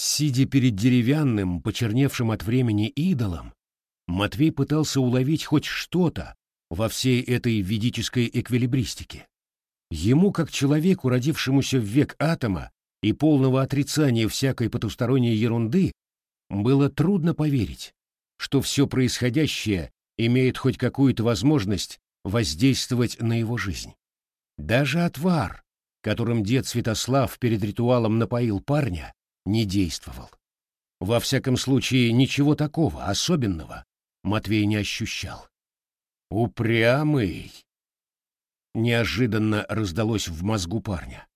Сидя перед деревянным, почерневшим от времени идолом, Матвей пытался уловить хоть что-то во всей этой ведической эквилибристике. Ему, как человеку, родившемуся в век атома и полного отрицания всякой потусторонней ерунды, было трудно поверить, что все происходящее имеет хоть какую-то возможность воздействовать на его жизнь. Даже отвар, которым дед Святослав перед ритуалом напоил парня, не действовал. Во всяком случае, ничего такого особенного Матвей не ощущал. «Упрямый!» Неожиданно раздалось в мозгу парня.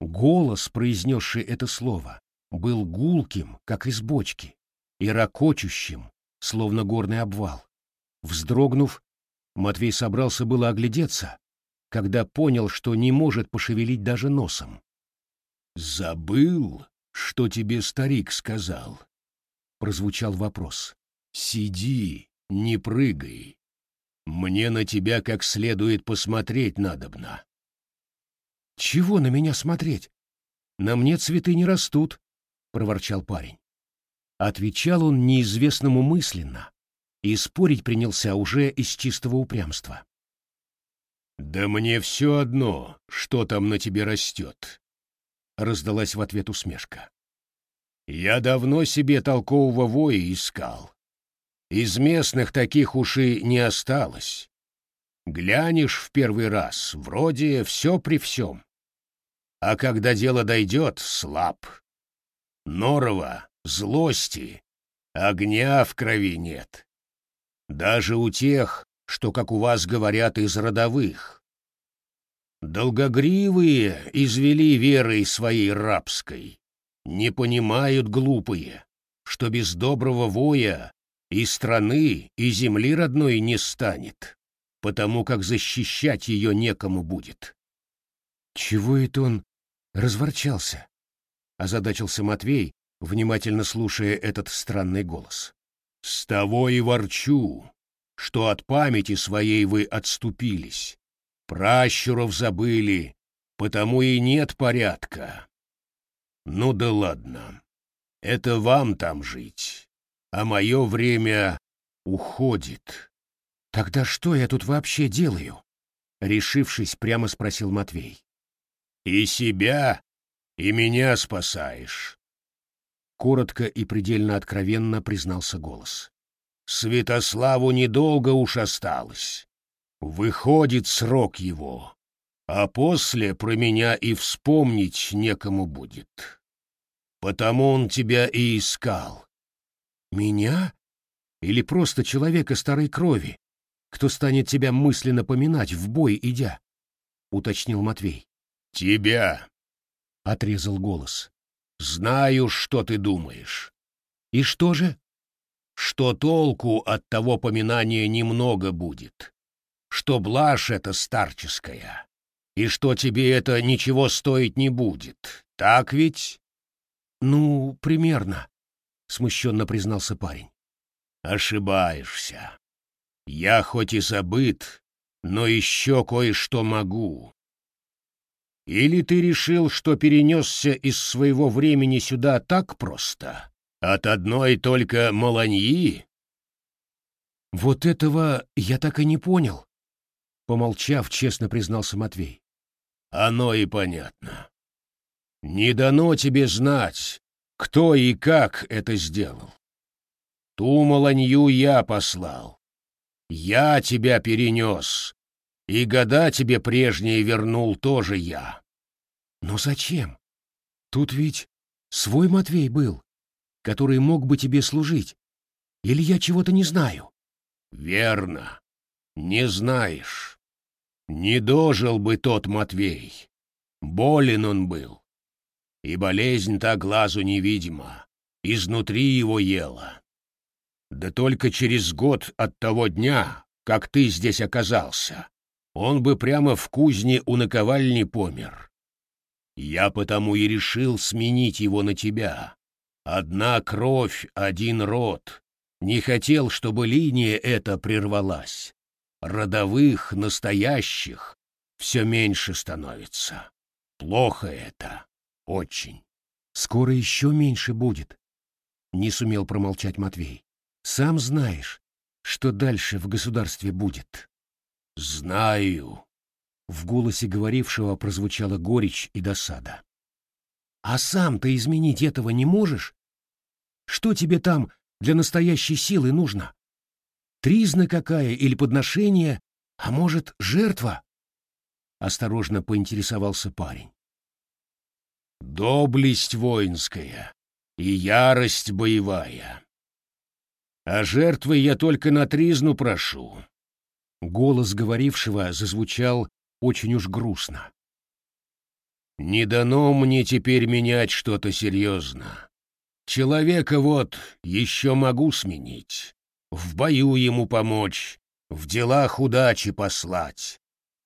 Голос, произнесший это слово, был гулким, как из бочки, и ракочущим, словно горный обвал. Вздрогнув, Матвей собрался было оглядеться, когда понял, что не может пошевелить даже носом. «Забыл, что тебе старик сказал?» — прозвучал вопрос. «Сиди, не прыгай. Мне на тебя как следует посмотреть надобно». «Чего на меня смотреть? На мне цветы не растут», — проворчал парень. Отвечал он неизвестному мысленно, и спорить принялся уже из чистого упрямства. «Да мне все одно, что там на тебе растет», — раздалась в ответ усмешка. «Я давно себе толкового воя искал. Из местных таких уж и не осталось. Глянешь в первый раз, вроде все при всем. А когда дело дойдет, слаб. Норова, злости, огня в крови нет. Даже у тех, что, как у вас говорят, из родовых. Долгогривые извели верой своей рабской, не понимают глупые, что без доброго воя и страны, и земли родной не станет, потому как защищать ее некому будет. Чего это он разворчался? Озадачился Матвей, внимательно слушая этот странный голос. С того и ворчу, что от памяти своей вы отступились, пращуров забыли, потому и нет порядка. Ну да ладно, это вам там жить, а мое время уходит. Тогда что я тут вообще делаю? Решившись, прямо спросил Матвей. И себя, и меня спасаешь. Коротко и предельно откровенно признался голос. Святославу недолго уж осталось. Выходит срок его, а после про меня и вспомнить некому будет. Потому он тебя и искал. Меня? Или просто человека старой крови, кто станет тебя мысленно поминать в бой идя? Уточнил Матвей. Тебя, отрезал голос. Знаю, что ты думаешь. И что же? что толку от того поминания немного будет, что блажь это старческая, и что тебе это ничего стоить не будет, так ведь? Ну, примерно, смущенно признался парень. Ошибаешься. Я хоть и забыт, но еще кое-что могу. Или ты решил, что перенесся из своего времени сюда так просто, от одной только Маланьи? Вот этого я так и не понял. Помолчав, честно признался Матвей. Оно и понятно. Не дано тебе знать, кто и как это сделал. Ту Маланью я послал. Я тебя перенес, и года тебе прежние вернул тоже я. Но зачем? Тут ведь свой Матвей был который мог бы тебе служить. Или я чего-то не знаю?» «Верно. Не знаешь. Не дожил бы тот Матвей. Болен он был. И болезнь та глазу невидима. Изнутри его ела. Да только через год от того дня, как ты здесь оказался, он бы прямо в кузне у наковальни помер. Я потому и решил сменить его на тебя, Одна кровь, один род. Не хотел, чтобы линия эта прервалась. Родовых, настоящих, все меньше становится. Плохо это. Очень. Скоро еще меньше будет. Не сумел промолчать Матвей. Сам знаешь, что дальше в государстве будет. Знаю. В голосе говорившего прозвучала горечь и досада. А сам ты изменить этого не можешь? Что тебе там для настоящей силы нужно? Тризна какая или подношение, а может, жертва? Осторожно поинтересовался парень. Доблесть воинская и ярость боевая. А жертвы я только на тризну прошу. Голос говорившего зазвучал очень уж грустно. Не дано мне теперь менять что-то серьезно. Человека вот еще могу сменить, в бою ему помочь, в делах удачи послать,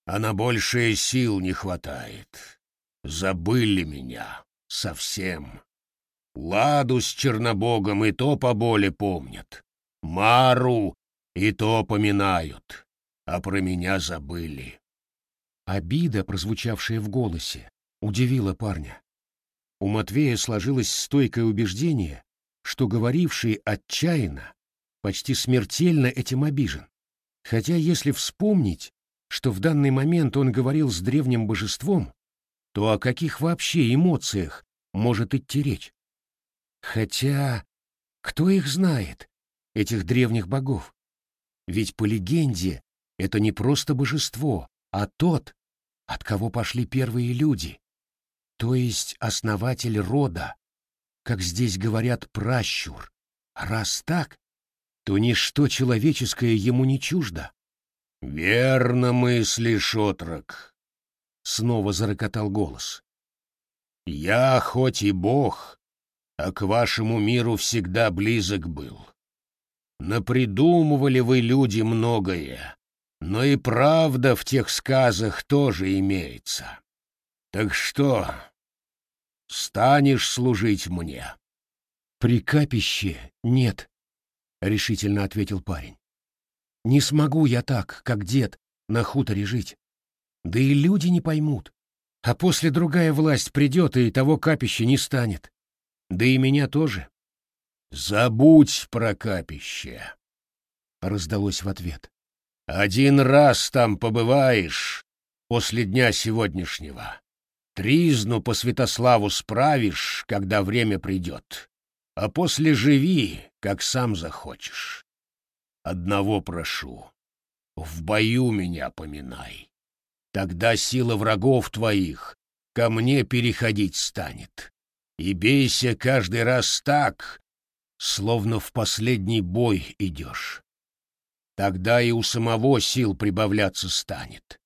а на большее сил не хватает. Забыли меня совсем. Ладу с Чернобогом и то поболе помнят. Мару и то поминают, а про меня забыли. Обида, прозвучавшая в голосе, удивила парня. У Матвея сложилось стойкое убеждение, что говоривший отчаянно, почти смертельно этим обижен. Хотя если вспомнить, что в данный момент он говорил с древним божеством, то о каких вообще эмоциях может идти речь? Хотя, кто их знает, этих древних богов? Ведь по легенде это не просто божество, а тот, от кого пошли первые люди, то есть основатель рода, как здесь говорят пращур. Раз так, то ничто человеческое ему не чуждо. «Верно мыслишь, отрок», — снова зарокотал голос. «Я хоть и бог, а к вашему миру всегда близок был. Напридумывали вы, люди, многое, но и правда в тех сказах тоже имеется. Так что, станешь служить мне?» «При капище нет», — решительно ответил парень. «Не смогу я так, как дед, на хуторе жить. Да и люди не поймут. А после другая власть придет, и того капища не станет. Да и меня тоже. «Забудь про капище», — раздалось в ответ. «Один раз там побываешь после дня сегодняшнего. Тризну по Святославу справишь, когда время придет, а после живи, как сам захочешь. Одного прошу, в бою меня поминай. Тогда сила врагов твоих ко мне переходить станет. И бейся каждый раз так, словно в последний бой идешь. Тогда и у самого сил прибавляться станет.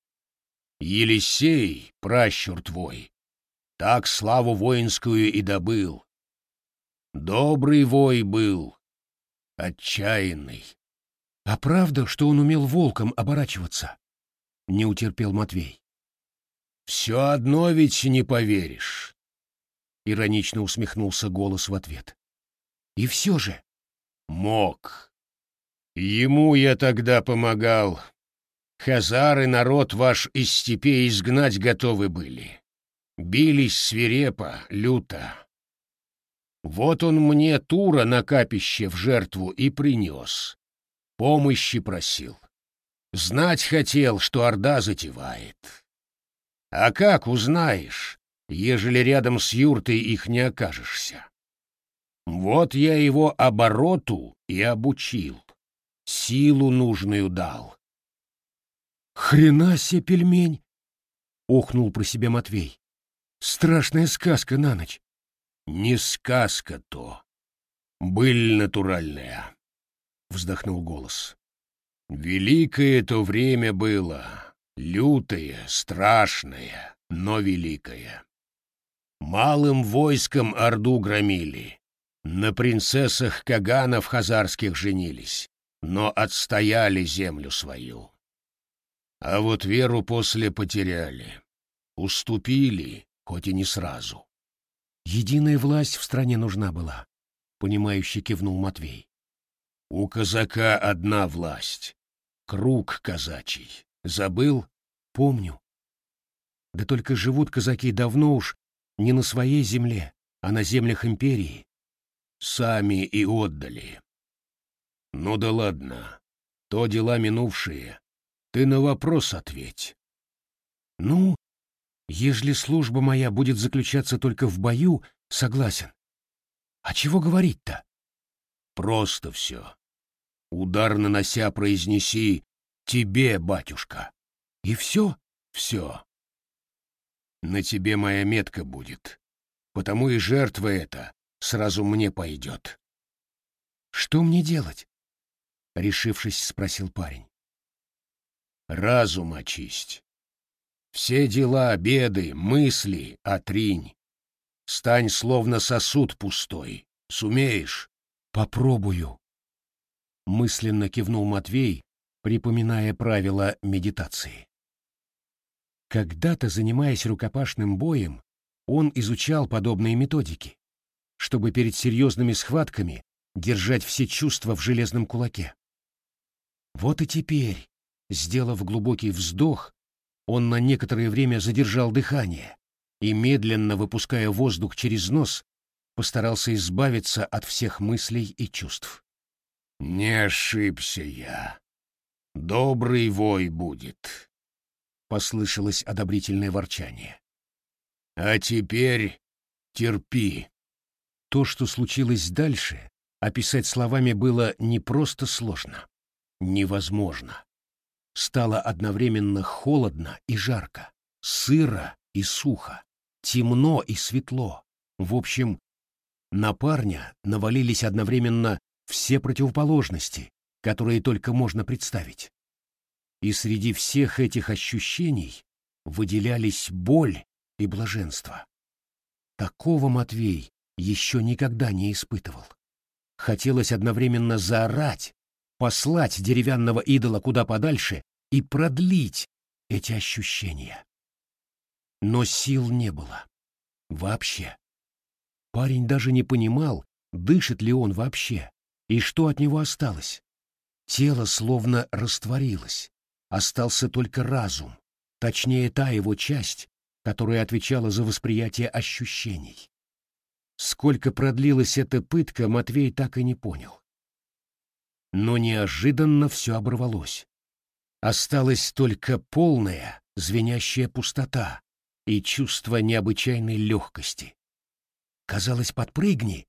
Елисей, пращур твой, так славу воинскую и добыл. Добрый вой был, отчаянный. А правда, что он умел волком оборачиваться? — не утерпел Матвей. «Все одно ведь не поверишь», — иронично усмехнулся голос в ответ. «И все же...» «Мог. Ему я тогда помогал. Хазары народ ваш из степей изгнать готовы были. Бились свирепо, люто. Вот он мне Тура на капище в жертву и принес. Помощи просил. Знать хотел, что Орда затевает. А как узнаешь, ежели рядом с юртой их не окажешься? Вот я его обороту и обучил, силу нужную дал. «Хрена себе пельмень!» — охнул про себя Матвей. «Страшная сказка на ночь». «Не сказка то, быль натуральная», — вздохнул голос. Великое то время было, лютое, страшное, но великое. Малым войском Орду громили, на принцессах Каганов хазарских женились, но отстояли землю свою. А вот веру после потеряли, уступили, хоть и не сразу. Единая власть в стране нужна была, — понимающе кивнул Матвей. У казака одна власть. Круг казачий. Забыл? Помню. Да только живут казаки давно уж не на своей земле, а на землях империи сами и отдали. Ну да ладно, то дела минувшие. Ты на вопрос ответь. Ну, ежели служба моя будет заключаться только в бою, согласен. А чего говорить-то? Просто все. Удар нанося произнеси «Тебе, батюшка». И все? Все. На тебе моя метка будет, потому и жертва эта сразу мне пойдет. Что мне делать? Решившись, спросил парень. Разум очисть. Все дела, беды, мысли отринь. Стань словно сосуд пустой. Сумеешь? Попробую. Мысленно кивнул Матвей, припоминая правила медитации. Когда-то, занимаясь рукопашным боем, он изучал подобные методики, чтобы перед серьезными схватками держать все чувства в железном кулаке. Вот и теперь, сделав глубокий вздох, он на некоторое время задержал дыхание и, медленно выпуская воздух через нос, постарался избавиться от всех мыслей и чувств. «Не ошибся я. Добрый вой будет», — послышалось одобрительное ворчание. «А теперь терпи». То, что случилось дальше, описать словами было не просто сложно, невозможно стало одновременно холодно и жарко, сыро и сухо, темно и светло. В общем, на парня навалились одновременно все противоположности, которые только можно представить. И среди всех этих ощущений выделялись боль и блаженство. Такого Матвей еще никогда не испытывал. Хотелось одновременно заорать, послать деревянного идола куда подальше и продлить эти ощущения. Но сил не было. Вообще. Парень даже не понимал, дышит ли он вообще, и что от него осталось. Тело словно растворилось. Остался только разум, точнее та его часть, которая отвечала за восприятие ощущений. Сколько продлилась эта пытка, Матвей так и не понял. Но неожиданно все оборвалось. Осталась только полная, звенящая пустота и чувство необычайной легкости. Казалось, подпрыгни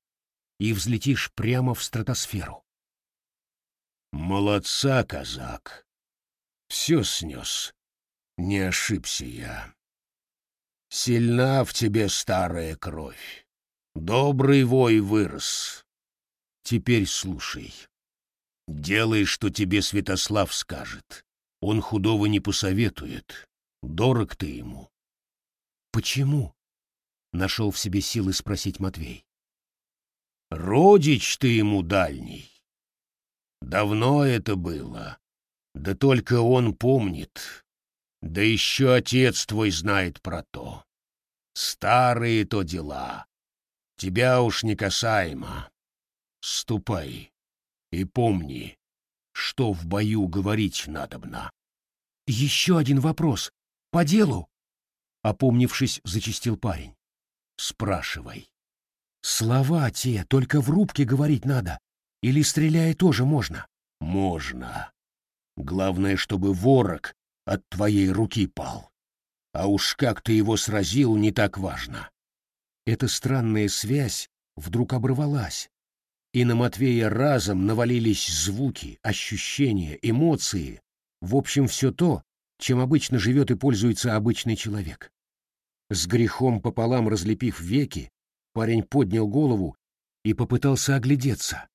и взлетишь прямо в стратосферу. Молодца, казак. Все снес. Не ошибся я. Сильна в тебе старая кровь. Добрый вой вырос. Теперь слушай. Делай, что тебе Святослав скажет. Он худого не посоветует. Дорог ты ему. Почему? Нашел в себе силы спросить Матвей. Родич ты ему дальний. Давно это было. Да только он помнит. Да еще отец твой знает про то. Старые то дела. Тебя уж не касаемо. Ступай. И помни, что в бою говорить надобно. Еще один вопрос. По делу? Опомнившись, зачистил парень. Спрашивай. Слова те, только в рубке говорить надо. Или стреляя тоже можно? Можно. Главное, чтобы ворог от твоей руки пал. А уж как ты его сразил, не так важно. Эта странная связь вдруг оборвалась, и на Матвея разом навалились звуки, ощущения, эмоции, в общем, все то, чем обычно живет и пользуется обычный человек. С грехом пополам разлепив веки, парень поднял голову и попытался оглядеться.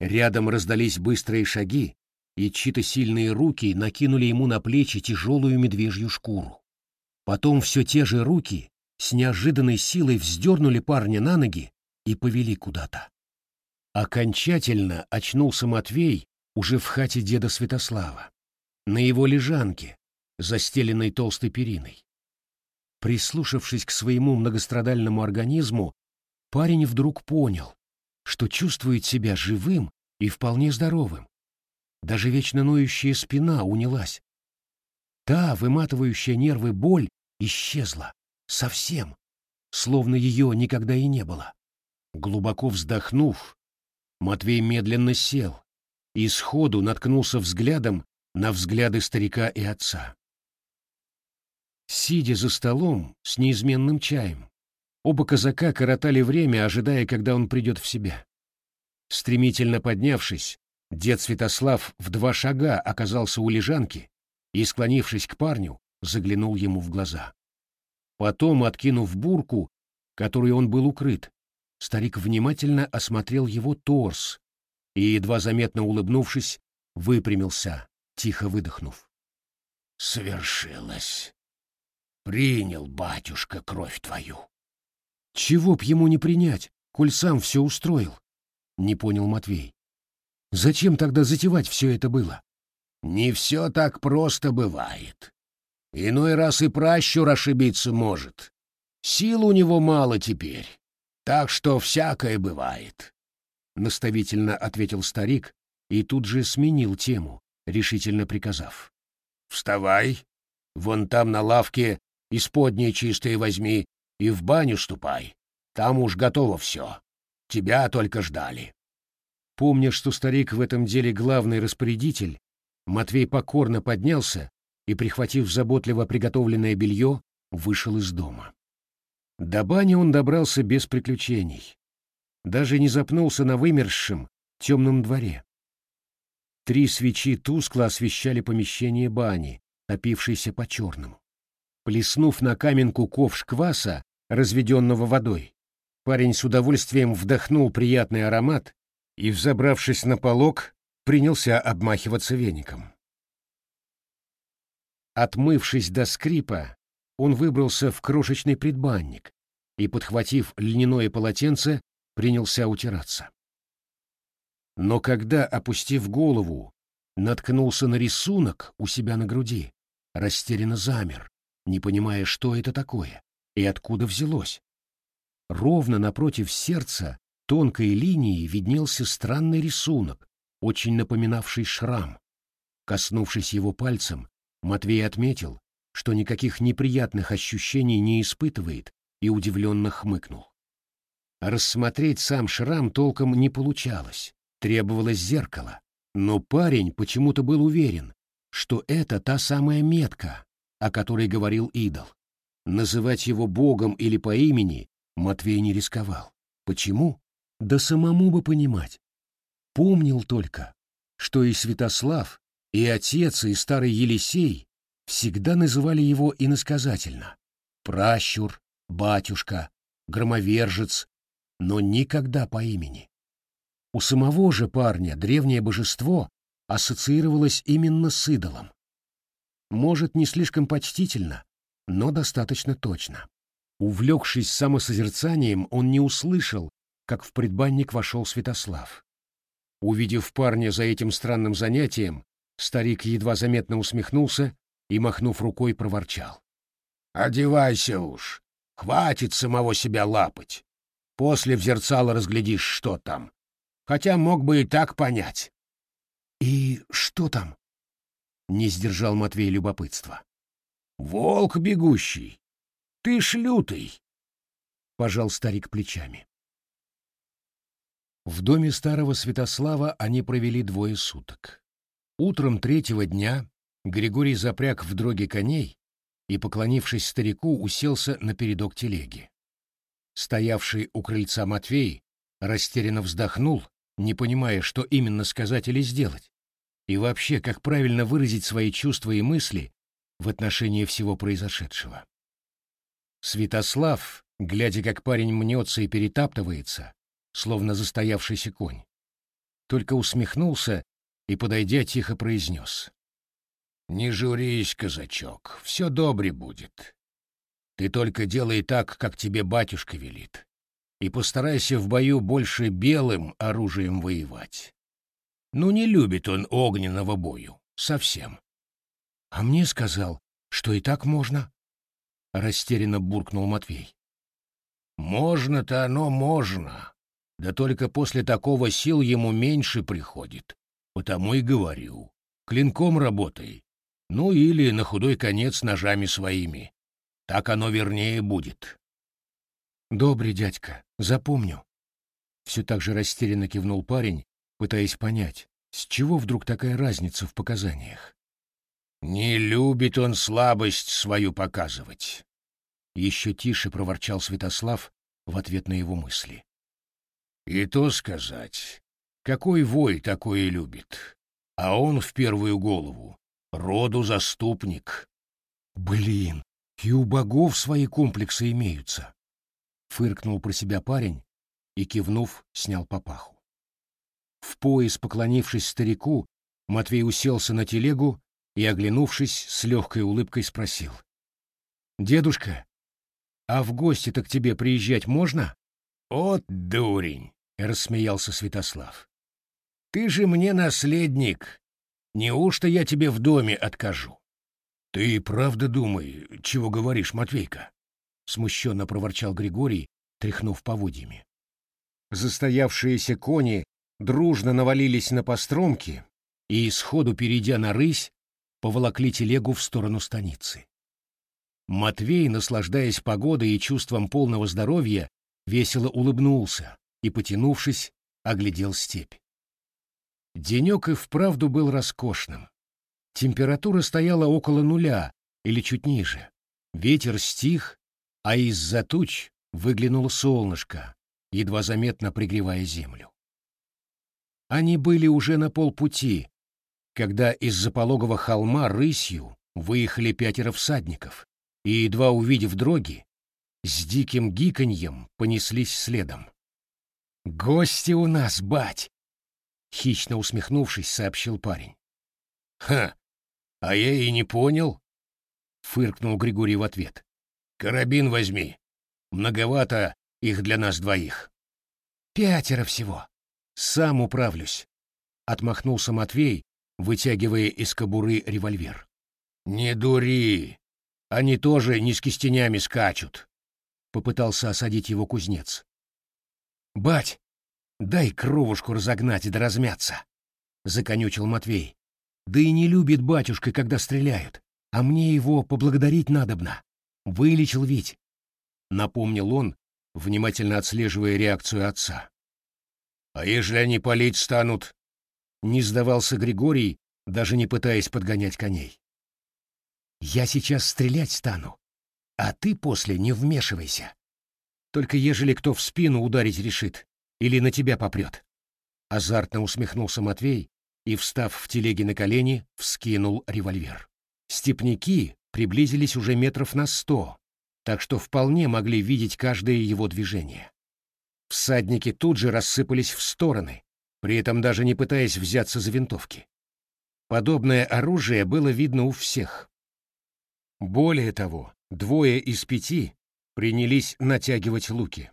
Рядом раздались быстрые шаги, и чьи-то сильные руки накинули ему на плечи тяжелую медвежью шкуру. Потом все те же руки с неожиданной силой вздернули парня на ноги и повели куда-то. Окончательно очнулся Матвей уже в хате деда Святослава, на его лежанке, застеленной толстой периной. Прислушавшись к своему многострадальному организму, парень вдруг понял, что чувствует себя живым и вполне здоровым. Даже вечно ноющая спина унялась. Та, выматывающая нервы боль, исчезла. Совсем. словно ее никогда и не было. Глубоко вздохнув, Матвей медленно сел и сходу наткнулся взглядом на взгляды старика и отца. Сидя за столом с неизменным чаем, оба казака коротали время, ожидая, когда он придет в себя. Стремительно поднявшись, дед Святослав в два шага оказался у лежанки и, склонившись к парню, заглянул ему в глаза. Потом, откинув бурку, которой он был укрыт, старик внимательно осмотрел его торс и, едва заметно улыбнувшись, выпрямился, тихо выдохнув. «Свершилось. Принял, батюшка, кровь твою». «Чего б ему не принять, коль сам все устроил?» — не понял Матвей. «Зачем тогда затевать все это было?» «Не все так просто бывает. Иной раз и пращур ошибиться может. Сил у него мало теперь, так что всякое бывает», — наставительно ответил старик и тут же сменил тему, решительно приказав. «Вставай, вон там на лавке исподнее чистое возьми и в баню ступай. Там уж готово все. Тебя только ждали». Помня, что старик в этом деле главный распорядитель, Матвей покорно поднялся и, прихватив заботливо приготовленное белье, вышел из дома. До бани он добрался без приключений. Даже не запнулся на вымерзшем темном дворе. Три свечи тускло освещали помещение бани, топившейся по-черному. Плеснув на каменку ковш кваса, разведенного водой, парень с удовольствием вдохнул приятный аромат и, взобравшись на полог, принялся обмахиваться веником. Отмывшись до скрипа, он выбрался в крошечный предбанник и, подхватив льняное полотенце, принялся утираться. Но когда, опустив голову, наткнулся на рисунок у себя на груди, растерянно замер, не понимая, что это такое и откуда взялось. Ровно напротив сердца тонкой линией виднелся странный рисунок, очень напоминавший шрам. Коснувшись его пальцем, Матвей отметил, что никаких неприятных ощущений не испытывает, и удивленно хмыкнул. Рассмотреть сам шрам толком не получалось требовалось зеркало, но парень почему-то был уверен, что это та самая метка, о которой говорил идол. Называть его богом или по имени Матвей не рисковал. Почему? Да самому бы понимать. Помнил только, что и Святослав, и отец, и старый Елисей всегда называли его иносказательно. Пращур, батюшка, громовержец, но никогда по имени. У самого же парня древнее божество ассоциировалось именно с идолом. Может, не слишком почтительно, но достаточно точно. Увлекшись самосозерцанием, он не услышал, как в предбанник вошел Святослав. Увидев парня за этим странным занятием, старик едва заметно усмехнулся и, махнув рукой, проворчал. «Одевайся уж, хватит самого себя лапать. После в зерцало разглядишь, что там хотя мог бы и так понять. «И что там?» — не сдержал Матвей любопытства. «Волк бегущий. Ты ж лютый!» — пожал старик плечами. В доме старого Святослава они провели двое суток. Утром третьего дня Григорий запряг в дроге коней и, поклонившись старику, уселся на передок телеги. Стоявший у крыльца Матвей растерянно вздохнул не понимая, что именно сказать или сделать, и вообще, как правильно выразить свои чувства и мысли в отношении всего произошедшего. Святослав, глядя, как парень мнется и перетаптывается, словно застоявшийся конь, только усмехнулся и, подойдя, тихо произнес. «Не журись, казачок, все добре будет. Ты только делай так, как тебе батюшка велит и постарайся в бою больше белым оружием воевать. Ну, не любит он огненного бою. Совсем. А мне сказал, что и так можно. Растерянно буркнул Матвей. Можно-то оно можно. Да только после такого сил ему меньше приходит. Потому и говорю. Клинком работай. Ну или на худой конец ножами своими. Так оно вернее будет. Добрый дядька, запомню. Все так же растерянно кивнул парень, пытаясь понять, с чего вдруг такая разница в показаниях. «Не любит он слабость свою показывать», — еще тише проворчал Святослав в ответ на его мысли. «И то сказать, какой вой такое любит, а он в первую голову, роду заступник». «Блин, и у богов свои комплексы имеются», — фыркнул про себя парень и, кивнув, снял папаху. В пояс поклонившись старику, Матвей уселся на телегу и, оглянувшись, с легкой улыбкой спросил. «Дедушка, а в гости-то к тебе приезжать можно?» «От дурень!» — рассмеялся Святослав. «Ты же мне наследник. Неужто я тебе в доме откажу?» «Ты правда думай, чего говоришь, Матвейка?» — смущенно проворчал Григорий, тряхнув поводьями. Застоявшиеся кони дружно навалились на постромки и, сходу перейдя на рысь, поволокли телегу в сторону станицы. Матвей, наслаждаясь погодой и чувством полного здоровья, весело улыбнулся и, потянувшись, оглядел степь. Денек и вправду был роскошным. Температура стояла около нуля или чуть ниже. Ветер стих, а из-за туч выглянуло солнышко, едва заметно пригревая землю. Они были уже на полпути, когда из-за пологого холма рысью выехали пятеро всадников, и, едва увидев дроги, с диким гиканьем понеслись следом. «Гости у нас, бать!» — хищно усмехнувшись, сообщил парень. «Ха! А я и не понял!» — фыркнул Григорий в ответ. «Карабин возьми. Многовато их для нас двоих». «Пятеро всего. Сам управлюсь», — отмахнулся Матвей, вытягивая из кобуры револьвер. «Не дури! Они тоже не с кистенями скачут!» — попытался осадить его кузнец. «Бать, дай кровушку разогнать да размяться!» — законючил Матвей. «Да и не любит батюшка, когда стреляют, а мне его поблагодарить надобно. Вылечил ведь!» — напомнил он, внимательно отслеживая реакцию отца. «А ежели они палить станут, не сдавался Григорий, даже не пытаясь подгонять коней. «Я сейчас стрелять стану, а ты после не вмешивайся. Только ежели кто в спину ударить решит или на тебя попрет». Азартно усмехнулся Матвей и, встав в телеге на колени, вскинул револьвер. Степняки приблизились уже метров на сто, так что вполне могли видеть каждое его движение. Всадники тут же рассыпались в стороны, при этом даже не пытаясь взяться за винтовки. Подобное оружие было видно у всех. Более того, двое из пяти принялись натягивать луки.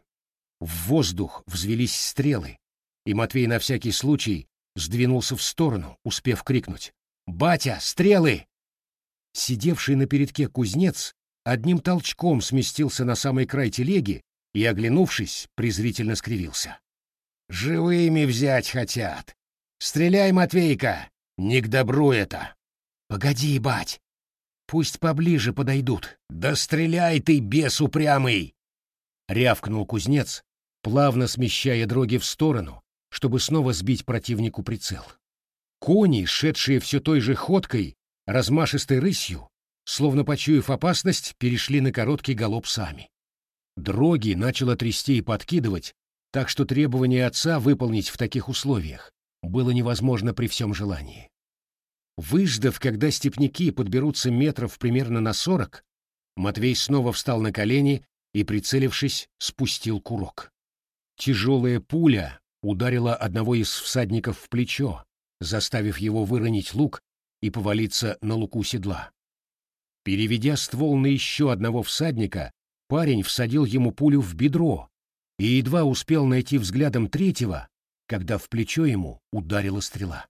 В воздух взвелись стрелы, и Матвей на всякий случай сдвинулся в сторону, успев крикнуть «Батя, стрелы!». Сидевший на передке кузнец одним толчком сместился на самый край телеги и, оглянувшись, презрительно скривился. Живыми взять хотят. Стреляй, Матвейка, не к добру это. Погоди, бать. Пусть поближе подойдут. Да стреляй ты, бес упрямый! Рявкнул кузнец, плавно смещая дроги в сторону, чтобы снова сбить противнику прицел. Кони, шедшие все той же ходкой, размашистой рысью, словно почуяв опасность, перешли на короткий галоп сами. Дроги начало трясти и подкидывать, так что требование отца выполнить в таких условиях было невозможно при всем желании. Выждав, когда степняки подберутся метров примерно на сорок, Матвей снова встал на колени и, прицелившись, спустил курок. Тяжелая пуля ударила одного из всадников в плечо, заставив его выронить лук и повалиться на луку седла. Переведя ствол на еще одного всадника, парень всадил ему пулю в бедро, и едва успел найти взглядом третьего, когда в плечо ему ударила стрела.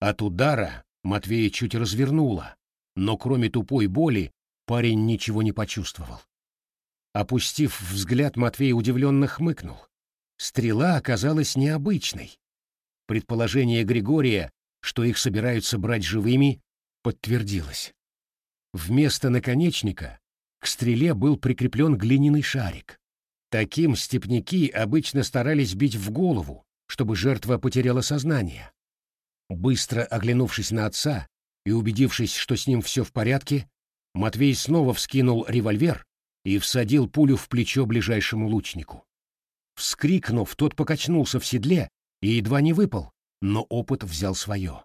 От удара Матвея чуть развернуло, но кроме тупой боли парень ничего не почувствовал. Опустив взгляд, Матвей удивленно хмыкнул. Стрела оказалась необычной. Предположение Григория, что их собираются брать живыми, подтвердилось. Вместо наконечника к стреле был прикреплен глиняный шарик. Таким степняки обычно старались бить в голову, чтобы жертва потеряла сознание. Быстро оглянувшись на отца и убедившись, что с ним все в порядке, Матвей снова вскинул револьвер и всадил пулю в плечо ближайшему лучнику. Вскрикнув, тот покачнулся в седле и едва не выпал, но опыт взял свое.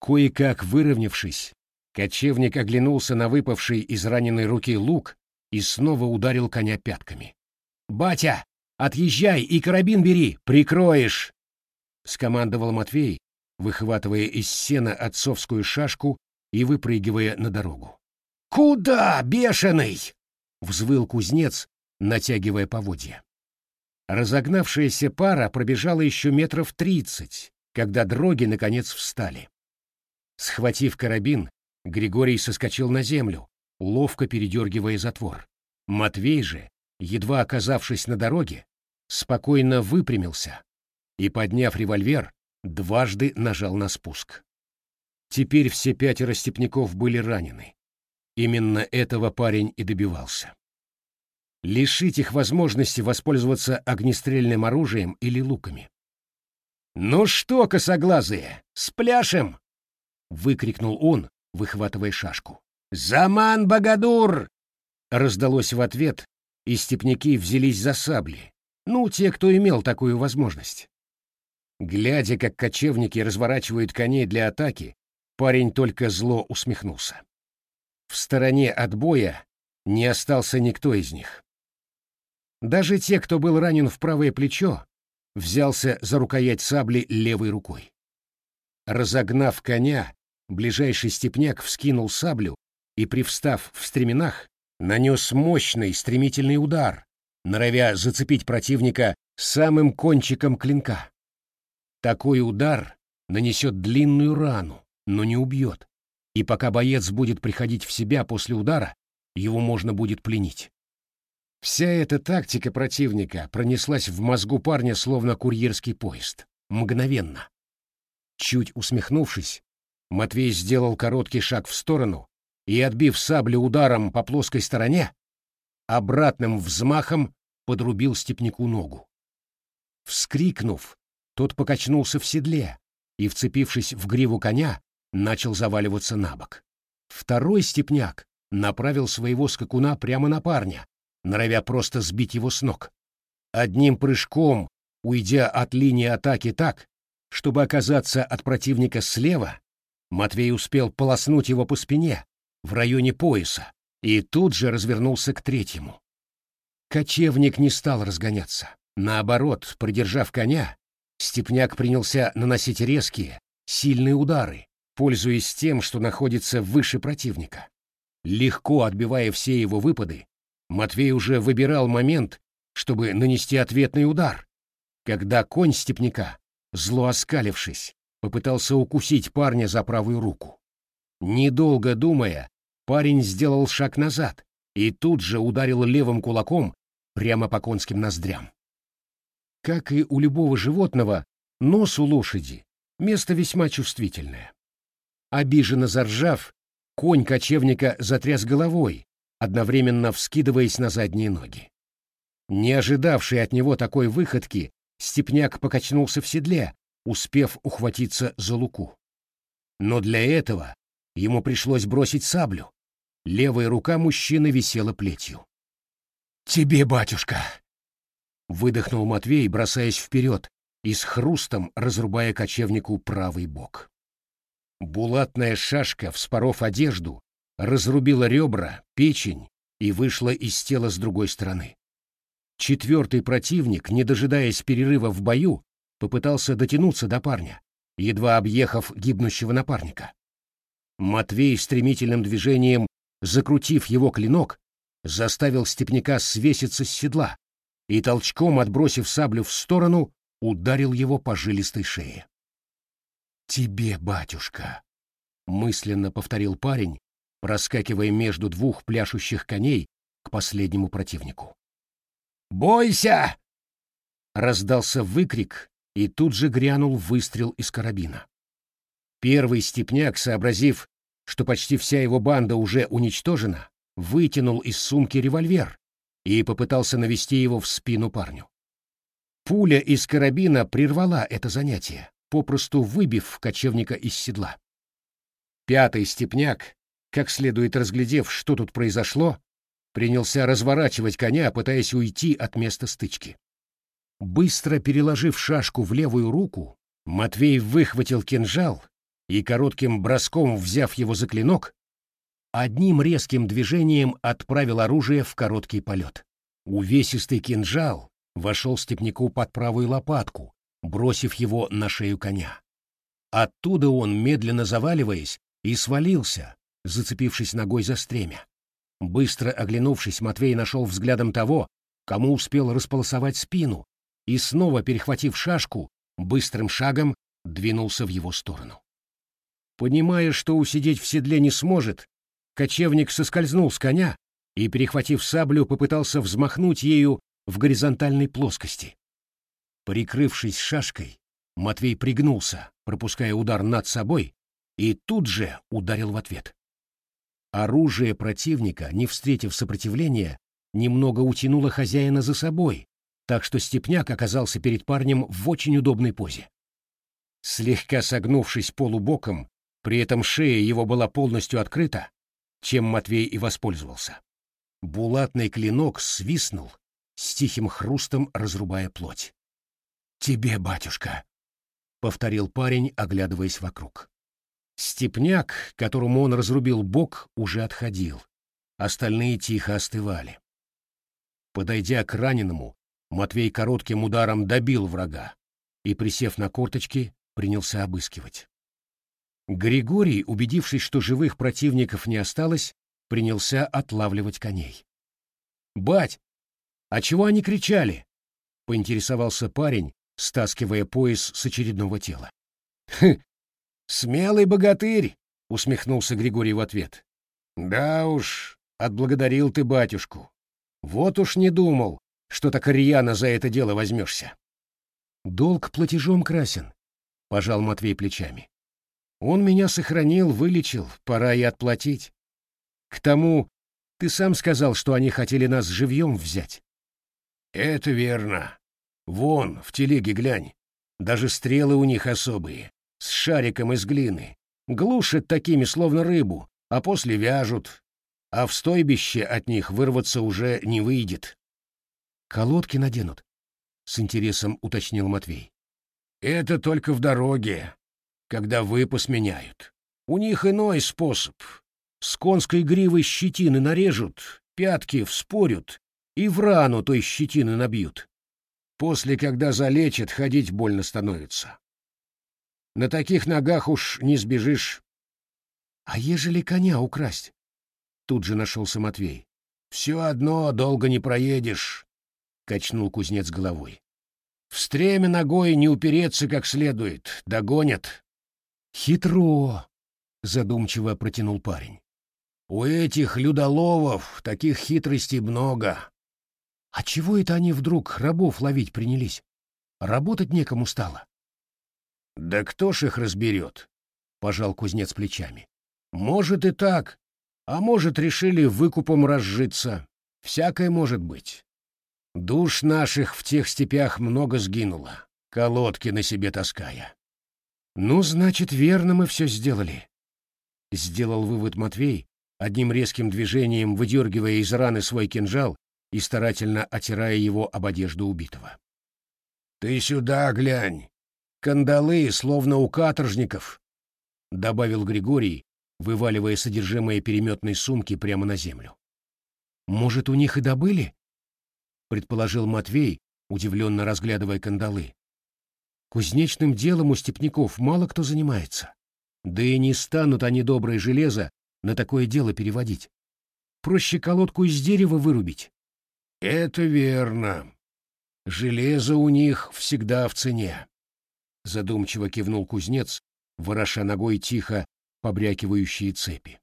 Кое-как выровнявшись, кочевник оглянулся на выпавший из раненой руки лук и снова ударил коня пятками. «Батя, отъезжай и карабин бери, прикроешь!» — скомандовал Матвей, выхватывая из сена отцовскую шашку и выпрыгивая на дорогу. «Куда, бешеный?» — взвыл кузнец, натягивая поводья. Разогнавшаяся пара пробежала еще метров тридцать, когда дроги наконец встали. Схватив карабин, Григорий соскочил на землю, ловко передергивая затвор. Матвей же, едва оказавшись на дороге, спокойно выпрямился и, подняв револьвер, дважды нажал на спуск. Теперь все пятеро степняков были ранены. Именно этого парень и добивался. Лишить их возможности воспользоваться огнестрельным оружием или луками. «Ну что, косоглазые, спляшем!» — выкрикнул он, выхватывая шашку. «Заман, Багадур!» Раздалось в ответ, и степняки взялись за сабли. Ну, те, кто имел такую возможность. Глядя, как кочевники разворачивают коней для атаки, парень только зло усмехнулся. В стороне от боя не остался никто из них. Даже те, кто был ранен в правое плечо, взялся за рукоять сабли левой рукой. Разогнав коня, ближайший степняк вскинул саблю и, привстав в стременах, нанес мощный стремительный удар, норовя зацепить противника самым кончиком клинка. Такой удар нанесет длинную рану, но не убьет, и пока боец будет приходить в себя после удара, его можно будет пленить. Вся эта тактика противника пронеслась в мозгу парня словно курьерский поезд. Мгновенно. Чуть усмехнувшись, Матвей сделал короткий шаг в сторону и, отбив саблю ударом по плоской стороне, обратным взмахом подрубил степняку ногу. Вскрикнув, тот покачнулся в седле и, вцепившись в гриву коня, начал заваливаться на бок. Второй степняк направил своего скакуна прямо на парня, норовя просто сбить его с ног. Одним прыжком, уйдя от линии атаки так, чтобы оказаться от противника слева, Матвей успел полоснуть его по спине, в районе пояса, и тут же развернулся к третьему. Кочевник не стал разгоняться. Наоборот, придержав коня, степняк принялся наносить резкие, сильные удары, пользуясь тем, что находится выше противника. Легко отбивая все его выпады, Матвей уже выбирал момент, чтобы нанести ответный удар, когда конь степняка, зло оскалившись, попытался укусить парня за правую руку. Недолго думая, парень сделал шаг назад и тут же ударил левым кулаком прямо по конским ноздрям. Как и у любого животного, нос у лошади — место весьма чувствительное. Обиженно заржав, конь кочевника затряс головой, одновременно вскидываясь на задние ноги. Не ожидавший от него такой выходки, степняк покачнулся в седле, успев ухватиться за луку. Но для этого ему пришлось бросить саблю. Левая рука мужчины висела плетью. «Тебе, батюшка!» — выдохнул Матвей, бросаясь вперед и с хрустом разрубая кочевнику правый бок. Булатная шашка, вспоров одежду, разрубила ребра, печень и вышла из тела с другой стороны. Четвертый противник, не дожидаясь перерыва в бою, попытался дотянуться до парня, едва объехав гибнущего напарника. Матвей стремительным движением, закрутив его клинок, заставил степняка свеситься с седла и, толчком отбросив саблю в сторону, ударил его по жилистой шее. «Тебе, батюшка!» — мысленно повторил парень, проскакивая между двух пляшущих коней к последнему противнику. «Бойся!» — раздался выкрик, и тут же грянул выстрел из карабина. Первый степняк, сообразив, что почти вся его банда уже уничтожена, вытянул из сумки револьвер и попытался навести его в спину парню. Пуля из карабина прервала это занятие, попросту выбив кочевника из седла. Пятый степняк, как следует разглядев, что тут произошло, принялся разворачивать коня, пытаясь уйти от места стычки. Быстро переложив шашку в левую руку, Матвей выхватил кинжал и, коротким броском взяв его за клинок, одним резким движением отправил оружие в короткий полет. Увесистый кинжал вошел степняку под правую лопатку, бросив его на шею коня. Оттуда он, медленно заваливаясь, и свалился, зацепившись ногой за стремя. Быстро оглянувшись, Матвей нашел взглядом того, кому успел располосовать спину, и, снова перехватив шашку, быстрым шагом двинулся в его сторону. Понимая, что усидеть в седле не сможет, кочевник соскользнул с коня и, перехватив саблю, попытался взмахнуть ею в горизонтальной плоскости. Прикрывшись шашкой, Матвей пригнулся, пропуская удар над собой, и тут же ударил в ответ. Оружие противника, не встретив сопротивления, немного утянуло хозяина за собой, так что степняк оказался перед парнем в очень удобной позе. Слегка согнувшись полубоком, при этом шея его была полностью открыта, чем Матвей и воспользовался. Булатный клинок свистнул, с тихим хрустом разрубая плоть. «Тебе, батюшка!» — повторил парень, оглядываясь вокруг. Степняк, которому он разрубил бок, уже отходил. Остальные тихо остывали. Подойдя к раненому, Матвей коротким ударом добил врага и, присев на корточки, принялся обыскивать. Григорий, убедившись, что живых противников не осталось, принялся отлавливать коней. «Бать, а чего они кричали?» — поинтересовался парень, стаскивая пояс с очередного тела. «Хм, «Смелый богатырь!» — усмехнулся Григорий в ответ. «Да уж, отблагодарил ты батюшку. Вот уж не думал, что так рьяно за это дело возьмешься». «Долг платежом красен», — пожал Матвей плечами. «Он меня сохранил, вылечил, пора и отплатить. К тому, ты сам сказал, что они хотели нас живьем взять». «Это верно. Вон, в телеге глянь. Даже стрелы у них особые с шариком из глины, глушат такими, словно рыбу, а после вяжут, а в стойбище от них вырваться уже не выйдет. «Колодки наденут?» — с интересом уточнил Матвей. «Это только в дороге, когда выпас меняют. У них иной способ. С конской гривой щетины нарежут, пятки вспорют и в рану той щетины набьют. После, когда залечат, ходить больно становится. На таких ногах уж не сбежишь. — А ежели коня украсть? Тут же нашелся Матвей. — Все одно долго не проедешь, — качнул кузнец головой. — В стреме ногой не упереться как следует, догонят. — Хитро, — задумчиво протянул парень. — У этих людоловов таких хитростей много. — А чего это они вдруг рабов ловить принялись? Работать некому стало. Да кто ж их разберет? Пожал кузнец плечами. Может и так, а может решили выкупом разжиться. Всякое может быть. Душ наших в тех степях много сгинуло, колодки на себе таская. Ну, значит, верно мы все сделали. Сделал вывод Матвей, одним резким движением выдергивая из раны свой кинжал и старательно отирая его об одежду убитого. «Ты сюда глянь!» Кандалы, словно у каторжников, — добавил Григорий, вываливая содержимое переметной сумки прямо на землю. «Может, у них и добыли?» — предположил Матвей, удивленно разглядывая кандалы. «Кузнечным делом у степняков мало кто занимается. Да и не станут они доброе железо на такое дело переводить. Проще колодку из дерева вырубить». «Это верно. Железо у них всегда в цене», задумчиво кивнул кузнец, вороша ногой тихо побрякивающие цепи.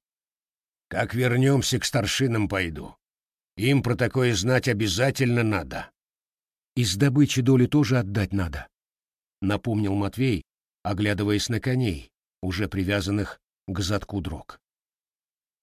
Как вернемся к старшинам пойду. Им про такое знать обязательно надо. Из добычи доли тоже отдать надо, напомнил Матвей, оглядываясь на коней, уже привязанных к задку дрог.